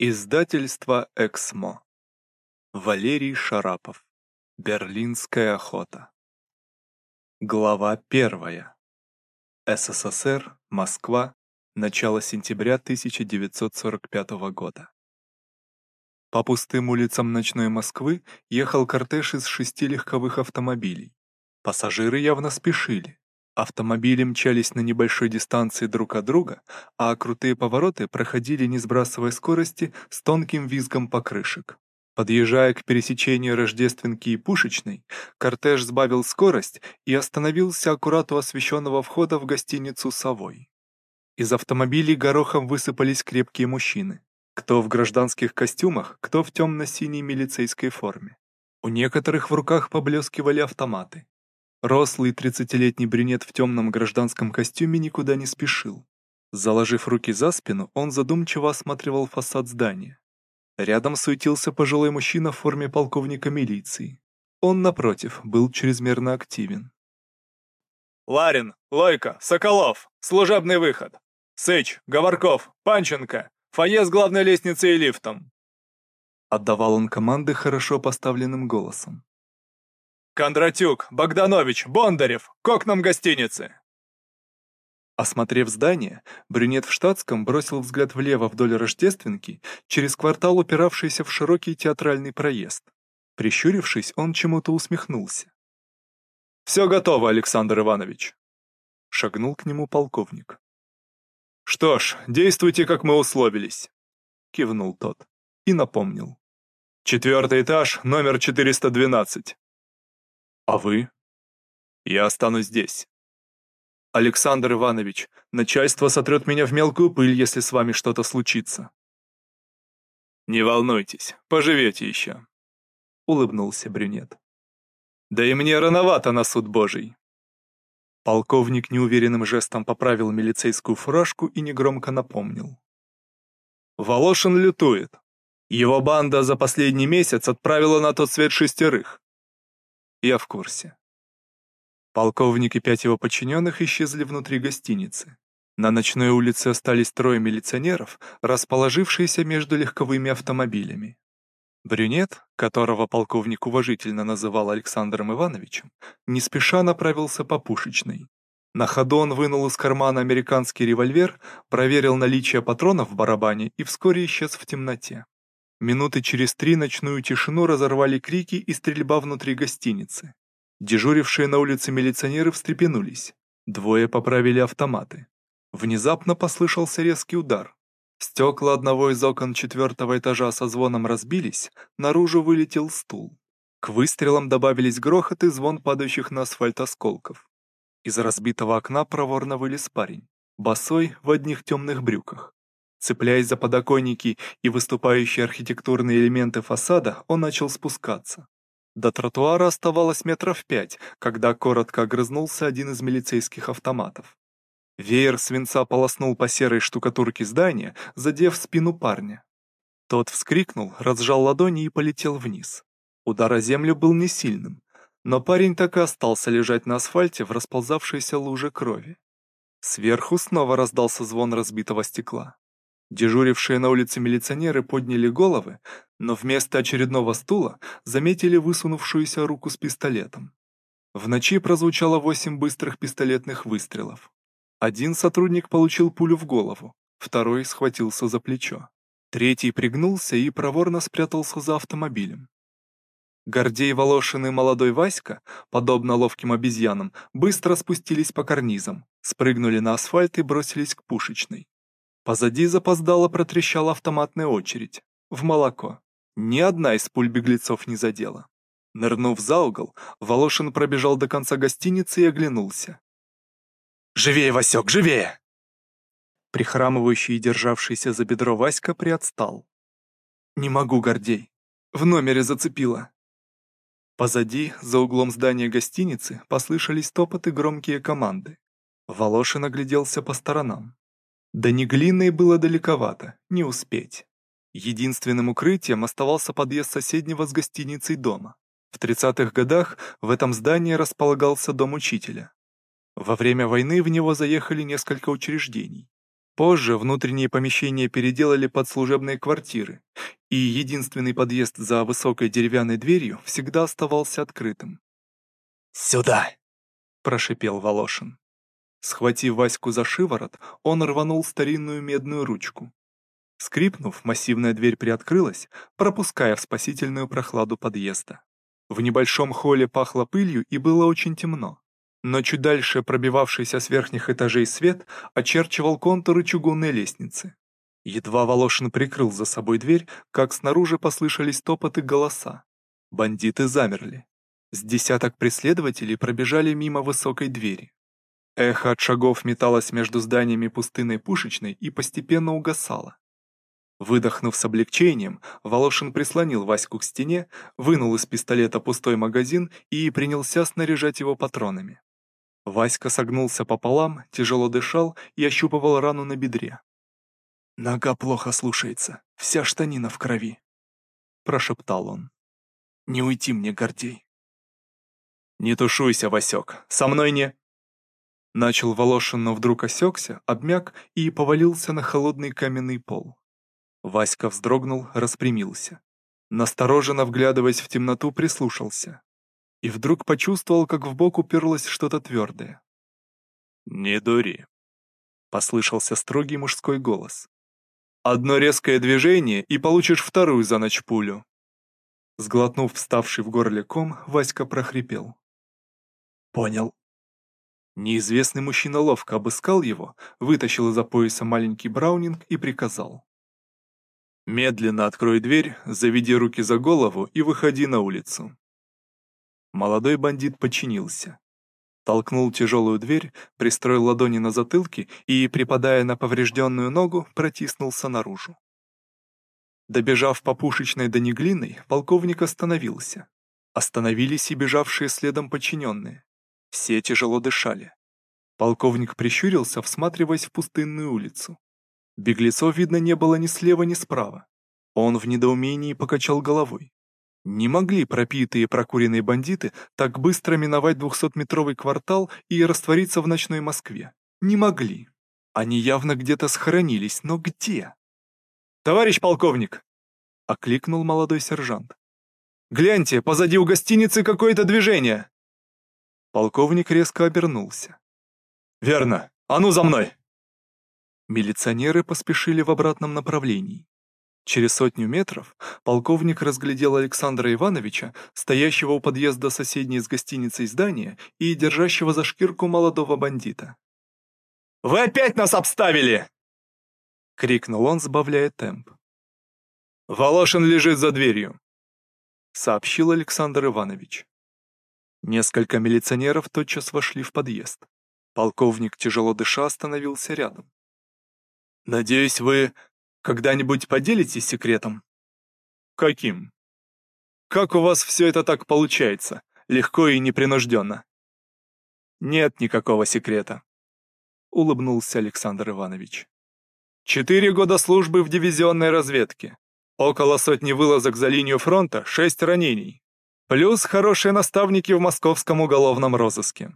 Издательство «Эксмо». Валерий Шарапов. Берлинская охота. Глава первая. СССР, Москва. Начало сентября 1945 года. По пустым улицам ночной Москвы ехал кортеж из шести легковых автомобилей. Пассажиры явно спешили. Автомобили мчались на небольшой дистанции друг от друга, а крутые повороты проходили, не сбрасывая скорости, с тонким визгом покрышек. Подъезжая к пересечению Рождественки и Пушечной, кортеж сбавил скорость и остановился аккурат у освещенного входа в гостиницу «Совой». Из автомобилей горохом высыпались крепкие мужчины. Кто в гражданских костюмах, кто в темно-синей милицейской форме. У некоторых в руках поблескивали автоматы. Рослый тридцатилетний брюнет в темном гражданском костюме никуда не спешил. Заложив руки за спину, он задумчиво осматривал фасад здания. Рядом суетился пожилой мужчина в форме полковника милиции. Он, напротив, был чрезмерно активен. «Ларин, Лойко, Соколов, служебный выход! Сыч, Говорков, Панченко, фойе с главной лестницей и лифтом!» Отдавал он команды хорошо поставленным голосом. Кондратюк, Богданович, Бондарев, к окнам гостиницы!» Осмотрев здание, брюнет в штатском бросил взгляд влево вдоль Рождественки, через квартал упиравшийся в широкий театральный проезд. Прищурившись, он чему-то усмехнулся. «Все готово, Александр Иванович!» Шагнул к нему полковник. «Что ж, действуйте, как мы условились!» Кивнул тот и напомнил. «Четвертый этаж, номер 412. А вы? Я останусь здесь. Александр Иванович, начальство сотрет меня в мелкую пыль, если с вами что-то случится. Не волнуйтесь, поживете еще. Улыбнулся брюнет. Да и мне рановато на суд божий. Полковник неуверенным жестом поправил милицейскую фуражку и негромко напомнил. Волошин лютует. Его банда за последний месяц отправила на тот свет шестерых. Я в курсе. Полковник и пять его подчиненных исчезли внутри гостиницы. На ночной улице остались трое милиционеров, расположившиеся между легковыми автомобилями. Брюнет, которого полковник уважительно называл Александром Ивановичем, не спеша направился по пушечной. На ходу он вынул из кармана американский револьвер, проверил наличие патронов в барабане и вскоре исчез в темноте. Минуты через три ночную тишину разорвали крики и стрельба внутри гостиницы. Дежурившие на улице милиционеры встрепенулись. Двое поправили автоматы. Внезапно послышался резкий удар. Стекла одного из окон четвертого этажа со звоном разбились, наружу вылетел стул. К выстрелам добавились грохот и звон падающих на асфальт осколков. Из разбитого окна проворно вылез парень, босой в одних темных брюках. Цепляясь за подоконники и выступающие архитектурные элементы фасада, он начал спускаться. До тротуара оставалось метров пять, когда коротко огрызнулся один из милицейских автоматов. Веер свинца полоснул по серой штукатурке здания, задев спину парня. Тот вскрикнул, разжал ладони и полетел вниз. Удар о землю был не сильным, но парень так и остался лежать на асфальте в расползавшейся луже крови. Сверху снова раздался звон разбитого стекла. Дежурившие на улице милиционеры подняли головы, но вместо очередного стула заметили высунувшуюся руку с пистолетом. В ночи прозвучало восемь быстрых пистолетных выстрелов. Один сотрудник получил пулю в голову, второй схватился за плечо. Третий пригнулся и проворно спрятался за автомобилем. Гордей Волошин и молодой Васька, подобно ловким обезьянам, быстро спустились по карнизам, спрыгнули на асфальт и бросились к пушечной. Позади запоздало протрещала автоматная очередь. В молоко. Ни одна из пуль беглецов не задела. Нырнув за угол, Волошин пробежал до конца гостиницы и оглянулся. «Живее, Васек, живее!» Прихрамывающий и державшийся за бедро Васька приотстал. «Не могу, Гордей. В номере зацепило». Позади, за углом здания гостиницы, послышались топоты громкие команды. Волошин огляделся по сторонам. До Неглинной было далековато, не успеть. Единственным укрытием оставался подъезд соседнего с гостиницей дома. В 30-х годах в этом здании располагался дом учителя. Во время войны в него заехали несколько учреждений. Позже внутренние помещения переделали под служебные квартиры, и единственный подъезд за высокой деревянной дверью всегда оставался открытым. «Сюда!» – прошипел Волошин. Схватив Ваську за шиворот, он рванул старинную медную ручку. Скрипнув, массивная дверь приоткрылась, пропуская в спасительную прохладу подъезда. В небольшом холле пахло пылью и было очень темно но чуть дальше пробивавшийся с верхних этажей свет очерчивал контуры чугунной лестницы. Едва Волошин прикрыл за собой дверь, как снаружи послышались топоты голоса. Бандиты замерли. С десяток преследователей пробежали мимо высокой двери. Эхо от шагов металось между зданиями пустынной пушечной и постепенно угасало. Выдохнув с облегчением, Волошин прислонил Ваську к стене, вынул из пистолета пустой магазин и принялся снаряжать его патронами. Васька согнулся пополам, тяжело дышал и ощупывал рану на бедре. «Нога плохо слушается, вся штанина в крови», — прошептал он. «Не уйти мне, Гордей». «Не тушуйся, Васек, со мной не...» Начал Волошин, но вдруг осекся, обмяк и повалился на холодный каменный пол. Васька вздрогнул, распрямился. Настороженно вглядываясь в темноту, прислушался и вдруг почувствовал, как в бок уперлось что-то твердое. «Не дури», — послышался строгий мужской голос. «Одно резкое движение, и получишь вторую за ночь пулю». Сглотнув вставший в горле ком, Васька прохрипел. «Понял». Неизвестный мужчина ловко обыскал его, вытащил из-за пояса маленький браунинг и приказал. «Медленно открой дверь, заведи руки за голову и выходи на улицу». Молодой бандит подчинился. Толкнул тяжелую дверь, пристроил ладони на затылке и, припадая на поврежденную ногу, протиснулся наружу. Добежав по пушечной до неглиной, полковник остановился. Остановились и бежавшие следом подчиненные. Все тяжело дышали. Полковник прищурился, всматриваясь в пустынную улицу. Беглецов видно не было ни слева, ни справа. Он в недоумении покачал головой. Не могли пропитые прокуренные бандиты так быстро миновать двухсотметровый квартал и раствориться в ночной Москве. Не могли. Они явно где-то схоронились, но где? «Товарищ полковник!» — окликнул молодой сержант. «Гляньте, позади у гостиницы какое-то движение!» Полковник резко обернулся. «Верно! А ну за мной!» Милиционеры поспешили в обратном направлении. Через сотню метров полковник разглядел Александра Ивановича, стоящего у подъезда соседней с гостиницей здания и держащего за шкирку молодого бандита. «Вы опять нас обставили!» — крикнул он, сбавляя темп. «Волошин лежит за дверью», — сообщил Александр Иванович. Несколько милиционеров тотчас вошли в подъезд. Полковник, тяжело дыша, остановился рядом. «Надеюсь, вы когда-нибудь поделитесь секретом? Каким? Как у вас все это так получается, легко и непринужденно? Нет никакого секрета, улыбнулся Александр Иванович. Четыре года службы в дивизионной разведке, около сотни вылазок за линию фронта, шесть ранений, плюс хорошие наставники в московском уголовном розыске.